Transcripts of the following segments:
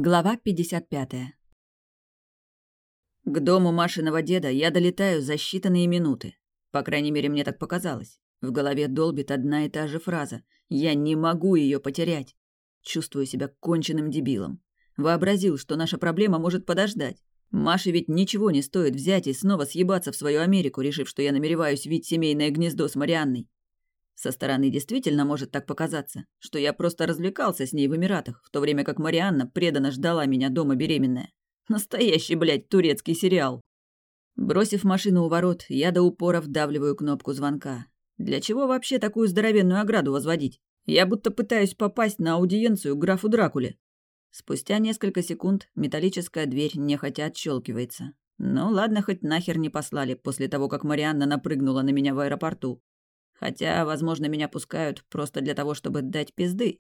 Глава 55. К дому Машиного деда я долетаю за считанные минуты. По крайней мере, мне так показалось. В голове долбит одна и та же фраза. Я не могу ее потерять. Чувствую себя конченным дебилом. Вообразил, что наша проблема может подождать. Маше ведь ничего не стоит взять и снова съебаться в свою Америку, решив, что я намереваюсь вить семейное гнездо с Марианной. Со стороны действительно может так показаться, что я просто развлекался с ней в Эмиратах, в то время как Марианна преданно ждала меня дома беременная. Настоящий, блядь, турецкий сериал. Бросив машину у ворот, я до упора вдавливаю кнопку звонка. Для чего вообще такую здоровенную ограду возводить? Я будто пытаюсь попасть на аудиенцию к графу Дракуле. Спустя несколько секунд металлическая дверь нехотя отщелкивается. Ну ладно, хоть нахер не послали после того, как Марианна напрыгнула на меня в аэропорту. Хотя, возможно, меня пускают просто для того, чтобы дать пизды.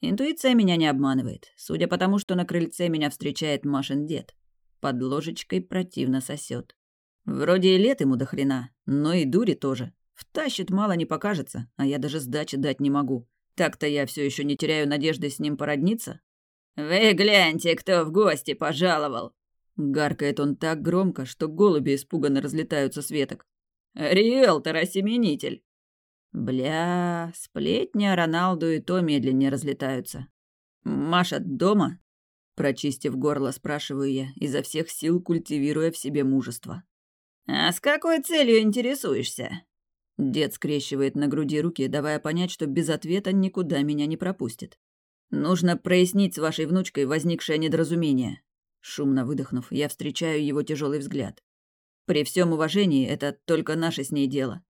Интуиция меня не обманывает, судя по тому, что на крыльце меня встречает Машин дед. Под ложечкой противно сосет. Вроде и лет ему до хрена, но и дури тоже. Втащит мало не покажется, а я даже сдачи дать не могу. Так-то я все еще не теряю надежды с ним породниться. «Вы гляньте, кто в гости пожаловал!» Гаркает он так громко, что голуби испуганно разлетаются с веток. «Риэлтор-осеменитель!» Бля, сплетни о Роналду и то медленнее разлетаются. «Маша дома?» Прочистив горло, спрашиваю я, изо всех сил культивируя в себе мужество. «А с какой целью интересуешься?» Дед скрещивает на груди руки, давая понять, что без ответа никуда меня не пропустит. «Нужно прояснить с вашей внучкой возникшее недоразумение». Шумно выдохнув, я встречаю его тяжелый взгляд. «При всем уважении, это только наше с ней дело.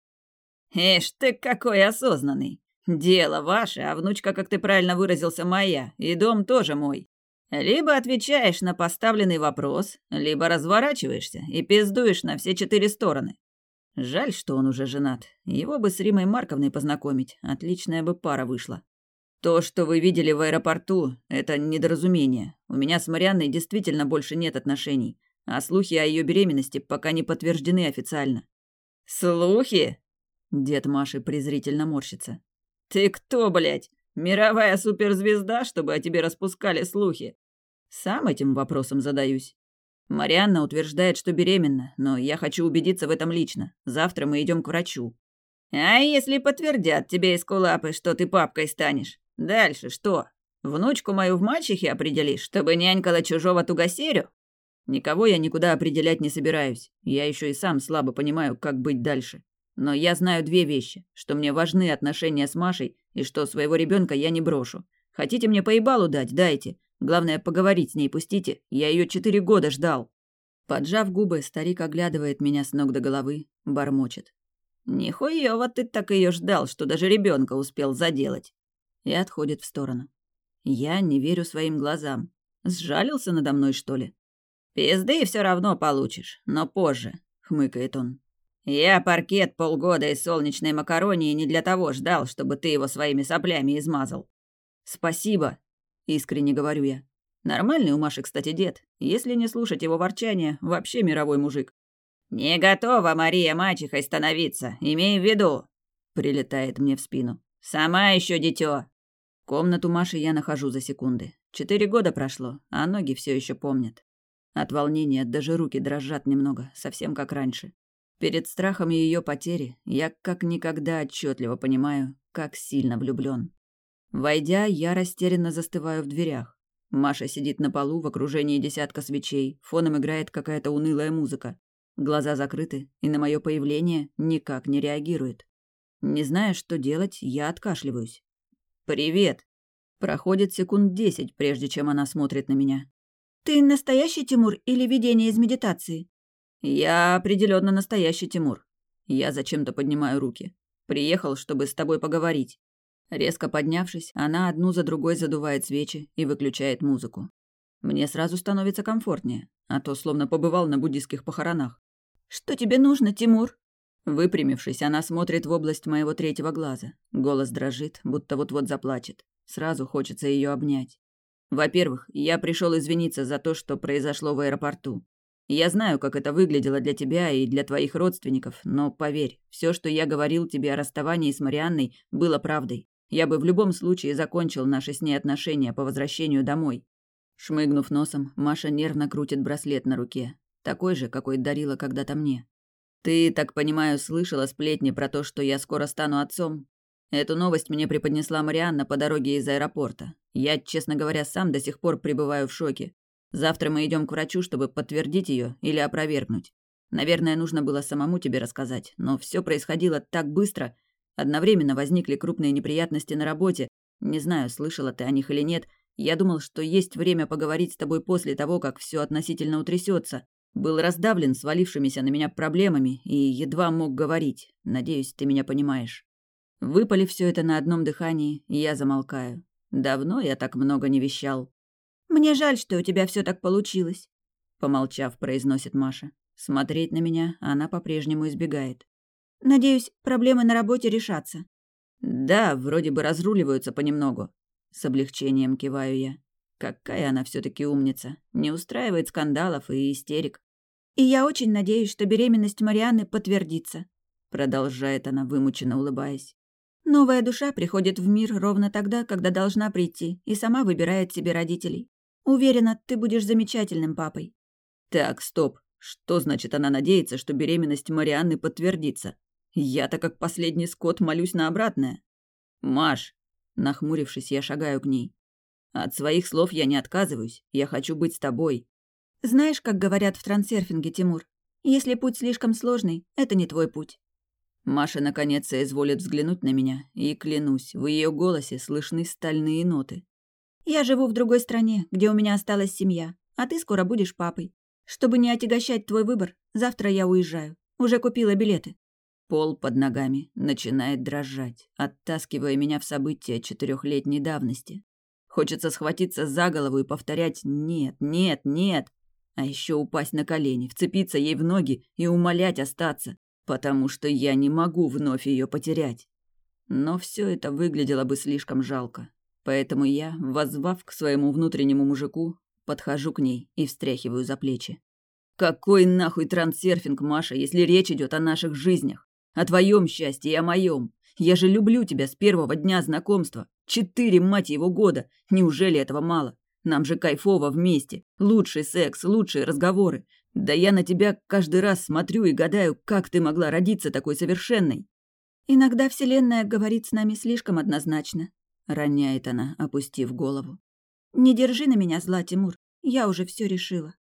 «Ишь ты какой осознанный! Дело ваше, а внучка, как ты правильно выразился, моя, и дом тоже мой. Либо отвечаешь на поставленный вопрос, либо разворачиваешься и пиздуешь на все четыре стороны. Жаль, что он уже женат. Его бы с Римой Марковной познакомить. Отличная бы пара вышла. То, что вы видели в аэропорту, это недоразумение. У меня с Марианной действительно больше нет отношений, а слухи о ее беременности пока не подтверждены официально. Слухи? Дед Маши презрительно морщится. «Ты кто, блядь? Мировая суперзвезда, чтобы о тебе распускали слухи?» Сам этим вопросом задаюсь. Марианна утверждает, что беременна, но я хочу убедиться в этом лично. Завтра мы идем к врачу. А если подтвердят тебе эскулапы, что ты папкой станешь? Дальше что? Внучку мою в мачехе определишь, чтобы нянькала чужого тугосерю? Никого я никуда определять не собираюсь. Я еще и сам слабо понимаю, как быть дальше. Но я знаю две вещи, что мне важны отношения с Машей и что своего ребенка я не брошу. Хотите мне поебалу дать, дайте. Главное, поговорить с ней пустите. Я ее четыре года ждал. Поджав губы, старик оглядывает меня с ног до головы, бормочет. «Нихуёво ты так ее ждал, что даже ребенка успел заделать!» И отходит в сторону. Я не верю своим глазам. Сжалился надо мной, что ли? «Пизды все равно получишь, но позже», — хмыкает он. Я паркет полгода из солнечной макаронии не для того ждал, чтобы ты его своими соплями измазал. Спасибо, искренне говорю я. Нормальный у Маши, кстати, дед. Если не слушать его ворчания, вообще мировой мужик. «Не готова Мария мачехой становиться, имей в виду!» Прилетает мне в спину. «Сама еще дитё!» Комнату Маши я нахожу за секунды. Четыре года прошло, а ноги все еще помнят. От волнения даже руки дрожат немного, совсем как раньше. Перед страхом ее потери я как никогда отчетливо понимаю, как сильно влюблен. Войдя, я растерянно застываю в дверях. Маша сидит на полу в окружении десятка свечей, фоном играет какая-то унылая музыка. Глаза закрыты, и на мое появление никак не реагирует. Не зная, что делать, я откашливаюсь. «Привет!» Проходит секунд десять, прежде чем она смотрит на меня. «Ты настоящий Тимур или видение из медитации?» «Я определенно настоящий Тимур. Я зачем-то поднимаю руки. Приехал, чтобы с тобой поговорить». Резко поднявшись, она одну за другой задувает свечи и выключает музыку. Мне сразу становится комфортнее, а то словно побывал на буддийских похоронах. «Что тебе нужно, Тимур?» Выпрямившись, она смотрит в область моего третьего глаза. Голос дрожит, будто вот-вот заплачет. Сразу хочется ее обнять. Во-первых, я пришел извиниться за то, что произошло в аэропорту. Я знаю, как это выглядело для тебя и для твоих родственников, но поверь, все, что я говорил тебе о расставании с Марианной, было правдой. Я бы в любом случае закончил наши с ней отношения по возвращению домой. Шмыгнув носом, Маша нервно крутит браслет на руке. Такой же, какой дарила когда-то мне. «Ты, так понимаю, слышала сплетни про то, что я скоро стану отцом?» Эту новость мне преподнесла Марианна по дороге из аэропорта. Я, честно говоря, сам до сих пор пребываю в шоке. Завтра мы идем к врачу, чтобы подтвердить ее или опровергнуть. Наверное, нужно было самому тебе рассказать, но все происходило так быстро. Одновременно возникли крупные неприятности на работе. Не знаю, слышала ты о них или нет. Я думал, что есть время поговорить с тобой после того, как все относительно утрясется. Был раздавлен свалившимися на меня проблемами и едва мог говорить. Надеюсь, ты меня понимаешь. Выпали все это на одном дыхании, и я замолкаю. Давно я так много не вещал. «Мне жаль, что у тебя все так получилось», — помолчав, произносит Маша. Смотреть на меня она по-прежнему избегает. «Надеюсь, проблемы на работе решатся». «Да, вроде бы разруливаются понемногу». С облегчением киваю я. Какая она все таки умница. Не устраивает скандалов и истерик. «И я очень надеюсь, что беременность Марианы подтвердится», — продолжает она, вымученно улыбаясь. «Новая душа приходит в мир ровно тогда, когда должна прийти, и сама выбирает себе родителей. Уверена, ты будешь замечательным папой». «Так, стоп. Что значит она надеется, что беременность Марианны подтвердится? Я-то как последний скот молюсь на обратное. Маш, нахмурившись, я шагаю к ней. От своих слов я не отказываюсь. Я хочу быть с тобой. Знаешь, как говорят в трансерфинге, Тимур? Если путь слишком сложный, это не твой путь. Маша наконец изволит взглянуть на меня, и клянусь, в ее голосе слышны стальные ноты. Я живу в другой стране, где у меня осталась семья, а ты скоро будешь папой. Чтобы не отягощать твой выбор, завтра я уезжаю. Уже купила билеты». Пол под ногами начинает дрожать, оттаскивая меня в события четырехлетней давности. Хочется схватиться за голову и повторять «нет, нет, нет», а еще упасть на колени, вцепиться ей в ноги и умолять остаться, потому что я не могу вновь ее потерять. Но все это выглядело бы слишком жалко. Поэтому я, воззвав к своему внутреннему мужику, Подхожу к ней и встряхиваю за плечи. Какой нахуй трансерфинг, Маша, если речь идет о наших жизнях? О твоем счастье и о моем. Я же люблю тебя с первого дня знакомства. Четыре, мать его, года. Неужели этого мало? Нам же кайфово вместе. Лучший секс, лучшие разговоры. Да я на тебя каждый раз смотрю и гадаю, как ты могла родиться такой совершенной. Иногда Вселенная говорит с нами слишком однозначно. Роняет она, опустив голову. «Не держи на меня зла, Тимур. Я уже все решила».